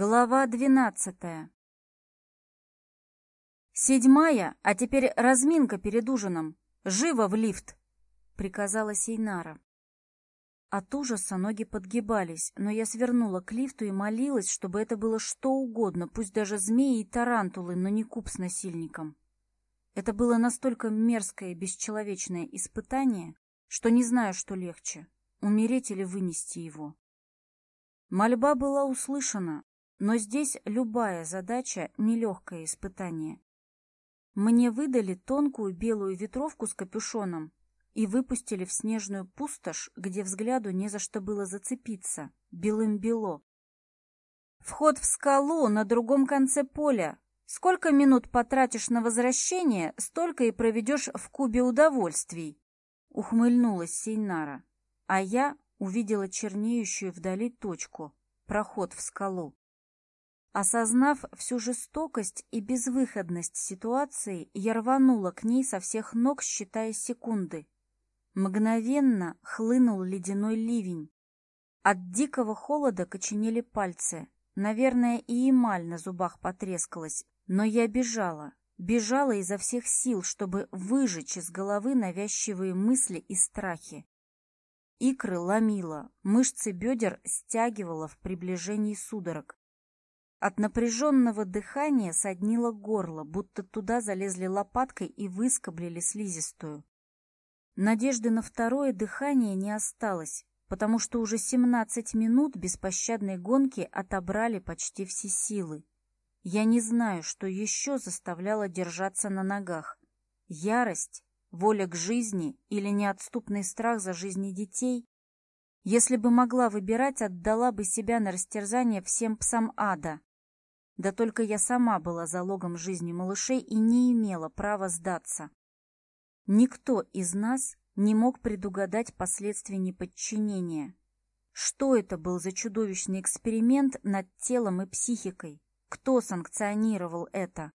Глава 12. Седьмая, а теперь разминка перед ужином. Живо в лифт, приказала Сейнара. От ужаса ноги подгибались, но я свернула к лифту и молилась, чтобы это было что угодно, пусть даже змеи и тарантулы, но не куб с насильником. Это было настолько мерзкое, бесчеловечное испытание, что не знаю, что легче — умереть или вынести его. Мольба была услышана, но здесь любая задача – нелегкое испытание. Мне выдали тонкую белую ветровку с капюшоном и выпустили в снежную пустошь, где взгляду не за что было зацепиться, белым-бело. «Вход в скалу на другом конце поля. Сколько минут потратишь на возвращение, столько и проведешь в кубе удовольствий», — ухмыльнулась Сейнара. А я увидела чернеющую вдали точку, проход в скалу. Осознав всю жестокость и безвыходность ситуации, я рванула к ней со всех ног, считая секунды. Мгновенно хлынул ледяной ливень. От дикого холода коченели пальцы. Наверное, и эмаль на зубах потрескалась, но я бежала. Бежала изо всех сил, чтобы выжечь из головы навязчивые мысли и страхи. Икры ломила, мышцы бедер стягивала в приближении судорог. От напряженного дыхания соднило горло, будто туда залезли лопаткой и выскоблили слизистую. Надежды на второе дыхание не осталось, потому что уже 17 минут беспощадной гонки отобрали почти все силы. Я не знаю, что еще заставляло держаться на ногах. Ярость, воля к жизни или неотступный страх за жизни детей? Если бы могла выбирать, отдала бы себя на растерзание всем псам ада. Да только я сама была залогом жизни малышей и не имела права сдаться. Никто из нас не мог предугадать последствия неподчинения. Что это был за чудовищный эксперимент над телом и психикой? Кто санкционировал это?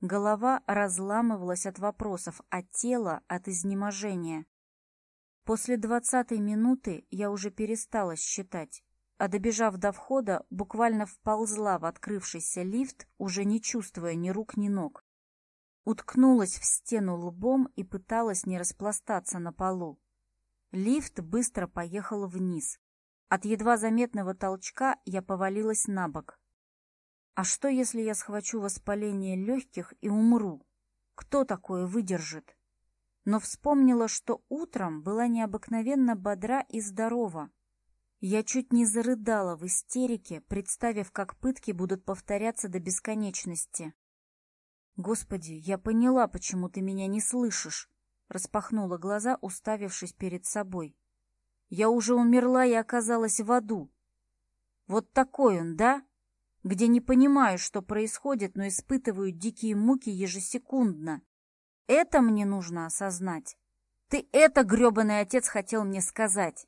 Голова разламывалась от вопросов, а тело — от изнеможения. После двадцатой минуты я уже перестала считать а добежав до входа, буквально вползла в открывшийся лифт, уже не чувствуя ни рук, ни ног. Уткнулась в стену лбом и пыталась не распластаться на полу. Лифт быстро поехал вниз. От едва заметного толчка я повалилась на бок. А что, если я схвачу воспаление легких и умру? Кто такое выдержит? Но вспомнила, что утром была необыкновенно бодра и здорова. Я чуть не зарыдала в истерике, представив, как пытки будут повторяться до бесконечности. «Господи, я поняла, почему ты меня не слышишь!» Распахнула глаза, уставившись перед собой. «Я уже умерла и оказалась в аду!» «Вот такой он, да? Где не понимаю, что происходит, но испытываю дикие муки ежесекундно. Это мне нужно осознать. Ты это, гребаный отец, хотел мне сказать!»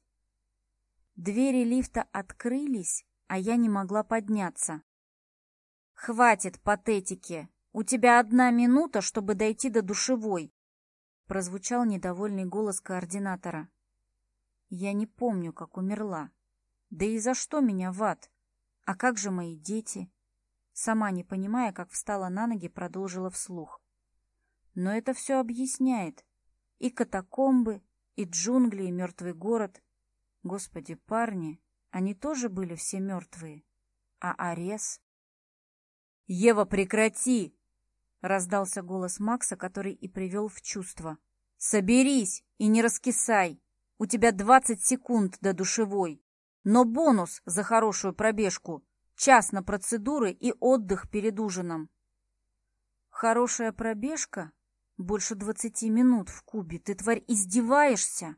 Двери лифта открылись, а я не могла подняться. «Хватит патетики! У тебя одна минута, чтобы дойти до душевой!» Прозвучал недовольный голос координатора. «Я не помню, как умерла. Да и за что меня в ад? А как же мои дети?» Сама не понимая, как встала на ноги, продолжила вслух. Но это все объясняет. И катакомбы, и джунгли, и мертвый город, Господи, парни, они тоже были все мертвые. А Арес? «Ева, прекрати!» — раздался голос Макса, который и привел в чувство. «Соберись и не раскисай! У тебя двадцать секунд до душевой, но бонус за хорошую пробежку — час на процедуры и отдых перед ужином». «Хорошая пробежка? Больше двадцати минут в кубе. Ты, тварь, издеваешься?»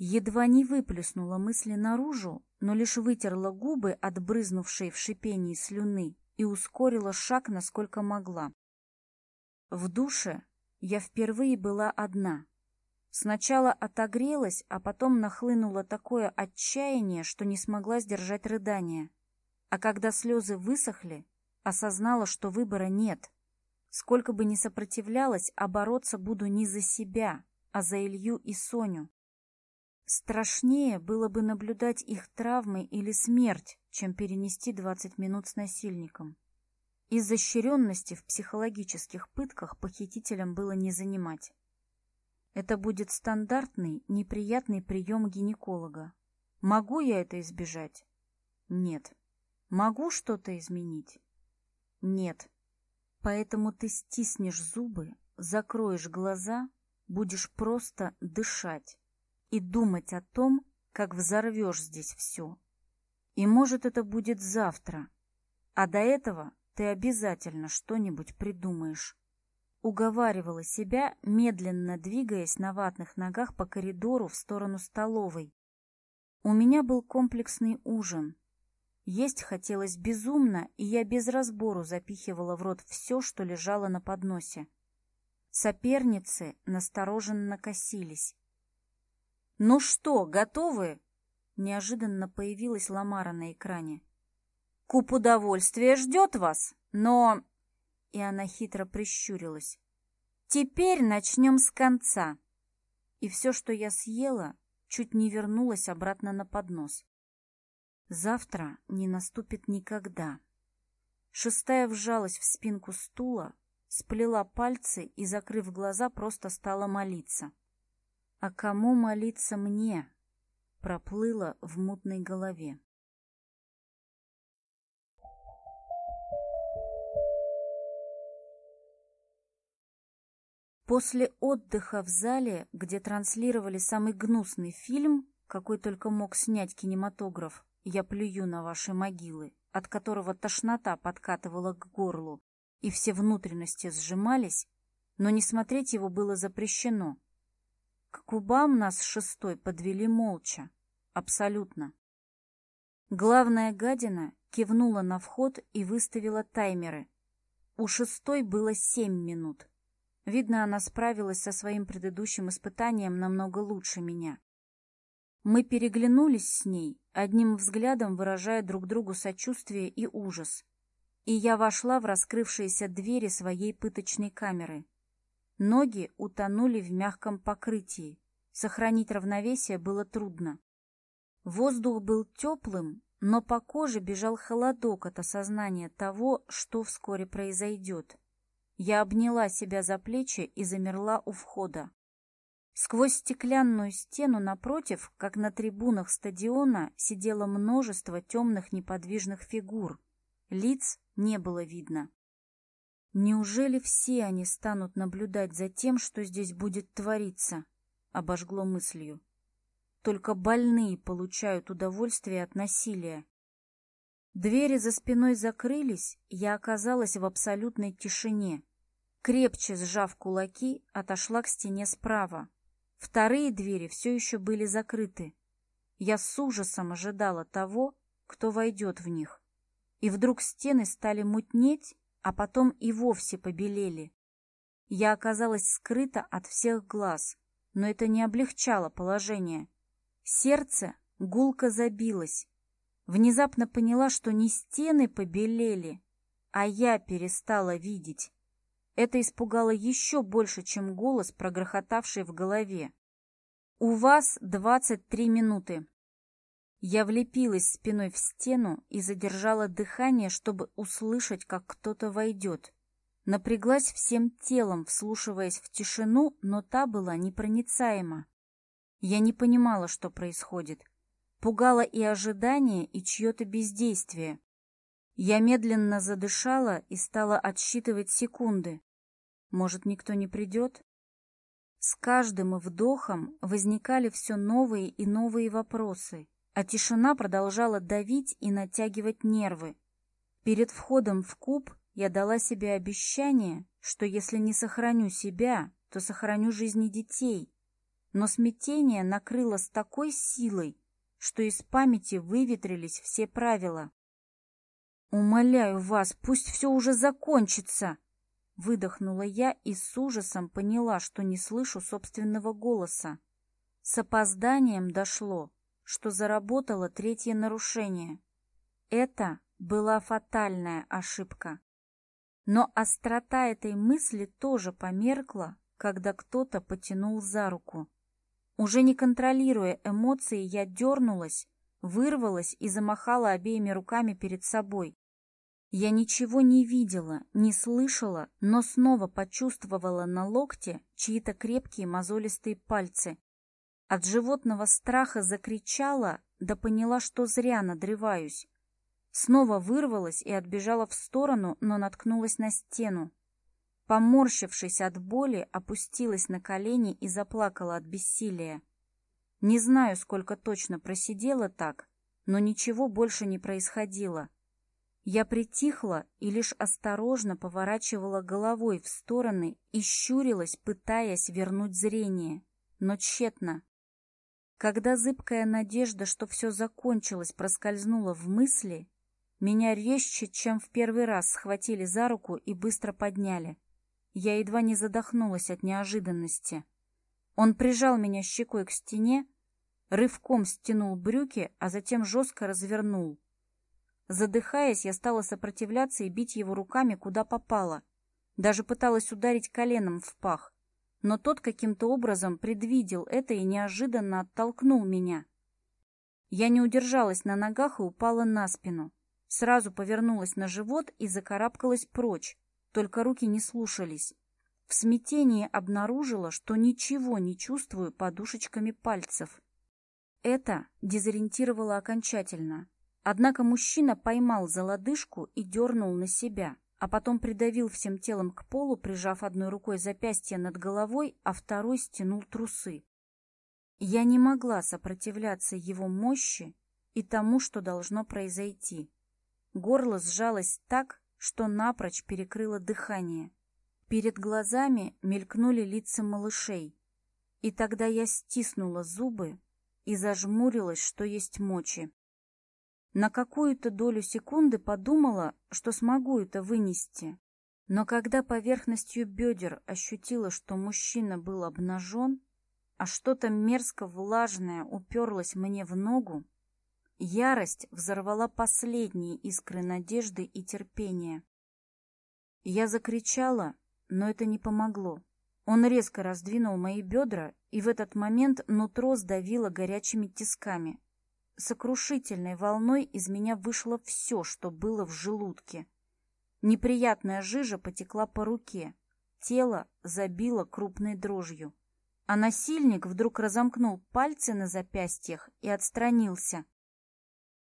Едва не выплеснула мысли наружу, но лишь вытерла губы, отбрызнувшей в шипении слюны, и ускорила шаг, насколько могла. В душе я впервые была одна. Сначала отогрелась, а потом нахлынуло такое отчаяние, что не смогла сдержать рыдания. А когда слезы высохли, осознала, что выбора нет. Сколько бы ни сопротивлялась, а буду не за себя, а за Илью и Соню. Страшнее было бы наблюдать их травмы или смерть, чем перенести 20 минут с насильником. Из изощренности в психологических пытках похитителям было не занимать. Это будет стандартный, неприятный прием гинеколога. Могу я это избежать? Нет. Могу что-то изменить? Нет. Поэтому ты стиснешь зубы, закроешь глаза, будешь просто дышать и думать о том, как взорвешь здесь все. И может это будет завтра, а до этого ты обязательно что-нибудь придумаешь. Уговаривала себя, медленно двигаясь на ватных ногах по коридору в сторону столовой. У меня был комплексный ужин. Есть хотелось безумно, и я без разбору запихивала в рот все, что лежало на подносе. Соперницы настороженно косились. «Ну что, готовы?» Неожиданно появилась Ламара на экране. «Куб удовольствия ждет вас, но...» И она хитро прищурилась. «Теперь начнем с конца». И все, что я съела, чуть не вернулось обратно на поднос. Завтра не наступит никогда. Шестая вжалась в спинку стула, сплела пальцы и, закрыв глаза, просто стала молиться. А кому молиться мне? Проплыло в мутной голове. После отдыха в зале, где транслировали самый гнусный фильм, какой только мог снять кинематограф «Я плюю на ваши могилы», от которого тошнота подкатывала к горлу, и все внутренности сжимались, но не смотреть его было запрещено, Кубам нас шестой подвели молча. Абсолютно. Главная гадина кивнула на вход и выставила таймеры. У шестой было семь минут. Видно, она справилась со своим предыдущим испытанием намного лучше меня. Мы переглянулись с ней, одним взглядом выражая друг другу сочувствие и ужас. И я вошла в раскрывшиеся двери своей пыточной камеры. Ноги утонули в мягком покрытии. Сохранить равновесие было трудно. Воздух был теплым, но по коже бежал холодок от осознания того, что вскоре произойдет. Я обняла себя за плечи и замерла у входа. Сквозь стеклянную стену напротив, как на трибунах стадиона, сидело множество темных неподвижных фигур. Лиц не было видно. Неужели все они станут наблюдать за тем, что здесь будет твориться? Обожгло мыслью. Только больные получают удовольствие от насилия. Двери за спиной закрылись, я оказалась в абсолютной тишине. Крепче сжав кулаки, отошла к стене справа. Вторые двери все еще были закрыты. Я с ужасом ожидала того, кто войдет в них. И вдруг стены стали мутнеть, а потом и вовсе побелели. Я оказалась скрыта от всех глаз, но это не облегчало положение. Сердце гулко забилось. Внезапно поняла, что не стены побелели, а я перестала видеть. Это испугало еще больше, чем голос, прогрохотавший в голове. «У вас 23 минуты. Я влепилась спиной в стену и задержала дыхание, чтобы услышать, как кто-то войдет. Напряглась всем телом, вслушиваясь в тишину, но та была непроницаема. Я не понимала, что происходит. Пугало и ожидание, и чье-то бездействие. Я медленно задышала и стала отсчитывать секунды. Может, никто не придет? С каждым вдохом возникали все новые и новые вопросы а тишина продолжала давить и натягивать нервы. Перед входом в куб я дала себе обещание, что если не сохраню себя, то сохраню жизни детей. Но смятение накрыло с такой силой, что из памяти выветрились все правила. «Умоляю вас, пусть все уже закончится!» Выдохнула я и с ужасом поняла, что не слышу собственного голоса. С опозданием дошло, что заработало третье нарушение. Это была фатальная ошибка. Но острота этой мысли тоже померкла, когда кто-то потянул за руку. Уже не контролируя эмоции, я дернулась, вырвалась и замахала обеими руками перед собой. Я ничего не видела, не слышала, но снова почувствовала на локте чьи-то крепкие мозолистые пальцы. От животного страха закричала, да поняла, что зря надрываюсь. Снова вырвалась и отбежала в сторону, но наткнулась на стену. Поморщившись от боли, опустилась на колени и заплакала от бессилия. Не знаю, сколько точно просидела так, но ничего больше не происходило. Я притихла и лишь осторожно поворачивала головой в стороны и щурилась, пытаясь вернуть зрение, но тщетно. Когда зыбкая надежда, что все закончилось, проскользнула в мысли, меня резче, чем в первый раз, схватили за руку и быстро подняли. Я едва не задохнулась от неожиданности. Он прижал меня щекой к стене, рывком стянул брюки, а затем жестко развернул. Задыхаясь, я стала сопротивляться и бить его руками, куда попало. Даже пыталась ударить коленом в пах но тот каким-то образом предвидел это и неожиданно оттолкнул меня. Я не удержалась на ногах и упала на спину. Сразу повернулась на живот и закарабкалась прочь, только руки не слушались. В смятении обнаружила, что ничего не чувствую подушечками пальцев. Это дезориентировало окончательно. Однако мужчина поймал за лодыжку и дернул на себя а потом придавил всем телом к полу, прижав одной рукой запястье над головой, а второй стянул трусы. Я не могла сопротивляться его мощи и тому, что должно произойти. Горло сжалось так, что напрочь перекрыло дыхание. Перед глазами мелькнули лица малышей. И тогда я стиснула зубы и зажмурилась, что есть мочи. На какую-то долю секунды подумала, что смогу это вынести. Но когда поверхностью бедер ощутила, что мужчина был обнажен, а что-то мерзко влажное уперлось мне в ногу, ярость взорвала последние искры надежды и терпения. Я закричала, но это не помогло. Он резко раздвинул мои бедра, и в этот момент нутро сдавило горячими тисками, сокрушительной волной из меня вышло все, что было в желудке. Неприятная жижа потекла по руке, тело забило крупной дрожью. А насильник вдруг разомкнул пальцы на запястьях и отстранился.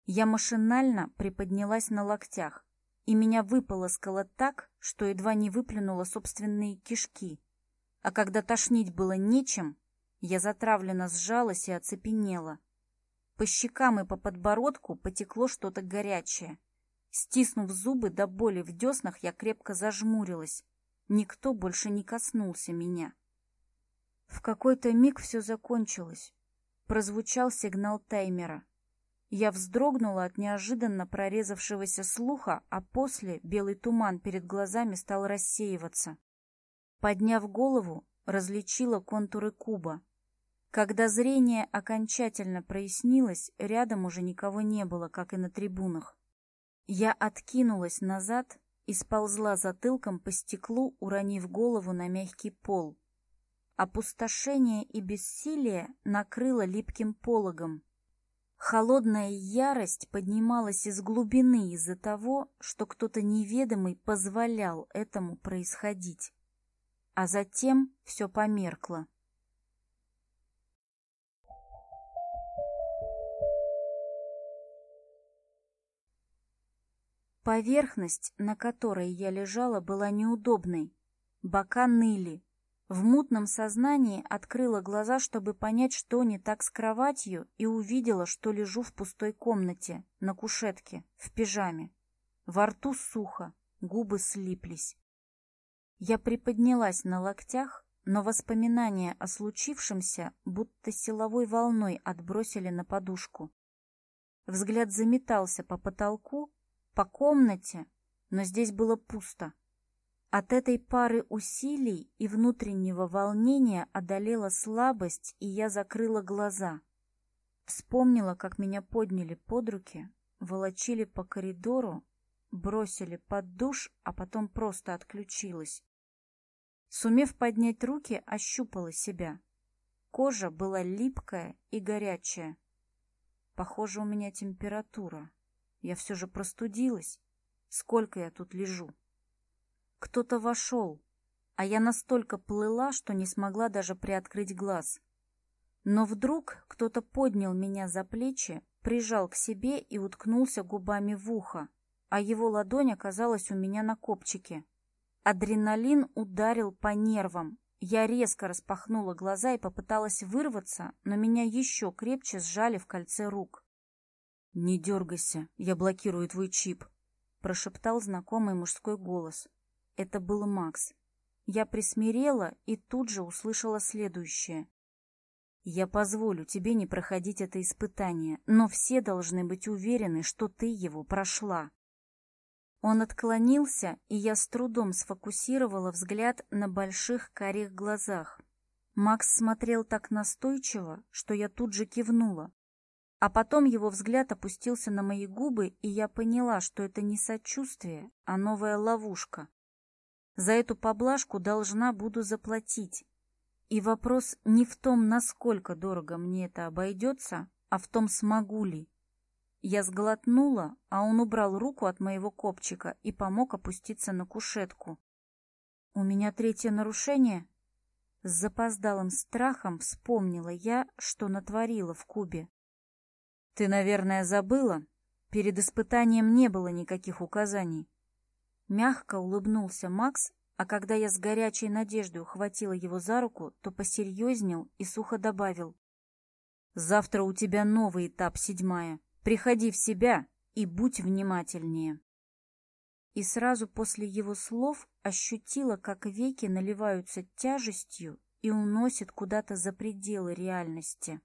Я машинально приподнялась на локтях, и меня выполоскало так, что едва не выплюнуло собственные кишки. А когда тошнить было нечем, я затравленно сжалась и оцепенела — по щекам и по подбородку потекло что-то горячее. Стиснув зубы до боли в деснах, я крепко зажмурилась. Никто больше не коснулся меня. В какой-то миг все закончилось. Прозвучал сигнал таймера. Я вздрогнула от неожиданно прорезавшегося слуха, а после белый туман перед глазами стал рассеиваться. Подняв голову, различила контуры куба. Когда зрение окончательно прояснилось, рядом уже никого не было, как и на трибунах. Я откинулась назад и сползла затылком по стеклу, уронив голову на мягкий пол. Опустошение и бессилие накрыло липким пологом. Холодная ярость поднималась из глубины из-за того, что кто-то неведомый позволял этому происходить. А затем все померкло. Поверхность, на которой я лежала, была неудобной. Бока ныли. В мутном сознании открыла глаза, чтобы понять, что не так с кроватью, и увидела, что лежу в пустой комнате, на кушетке, в пижаме. Во рту сухо, губы слиплись. Я приподнялась на локтях, но воспоминания о случившемся будто силовой волной отбросили на подушку. Взгляд заметался по потолку, по комнате, но здесь было пусто. От этой пары усилий и внутреннего волнения одолела слабость, и я закрыла глаза. Вспомнила, как меня подняли под руки, волочили по коридору, бросили под душ, а потом просто отключилась. Сумев поднять руки, ощупала себя. Кожа была липкая и горячая. Похоже, у меня температура. Я все же простудилась. Сколько я тут лежу? Кто-то вошел, а я настолько плыла, что не смогла даже приоткрыть глаз. Но вдруг кто-то поднял меня за плечи, прижал к себе и уткнулся губами в ухо, а его ладонь оказалась у меня на копчике. Адреналин ударил по нервам. Я резко распахнула глаза и попыталась вырваться, но меня еще крепче сжали в кольце рук. «Не дергайся, я блокирую твой чип», — прошептал знакомый мужской голос. Это был Макс. Я присмирела и тут же услышала следующее. «Я позволю тебе не проходить это испытание, но все должны быть уверены, что ты его прошла». Он отклонился, и я с трудом сфокусировала взгляд на больших карих глазах. Макс смотрел так настойчиво, что я тут же кивнула. А потом его взгляд опустился на мои губы, и я поняла, что это не сочувствие, а новая ловушка. За эту поблажку должна буду заплатить. И вопрос не в том, насколько дорого мне это обойдется, а в том, смогу ли. Я сглотнула, а он убрал руку от моего копчика и помог опуститься на кушетку. «У меня третье нарушение?» С запоздалым страхом вспомнила я, что натворила в Кубе. Ты, наверное, забыла? Перед испытанием не было никаких указаний. Мягко улыбнулся Макс, а когда я с горячей надеждой ухватила его за руку, то посерьезнел и сухо добавил. «Завтра у тебя новый этап, седьмая. Приходи в себя и будь внимательнее». И сразу после его слов ощутила, как веки наливаются тяжестью и уносят куда-то за пределы реальности.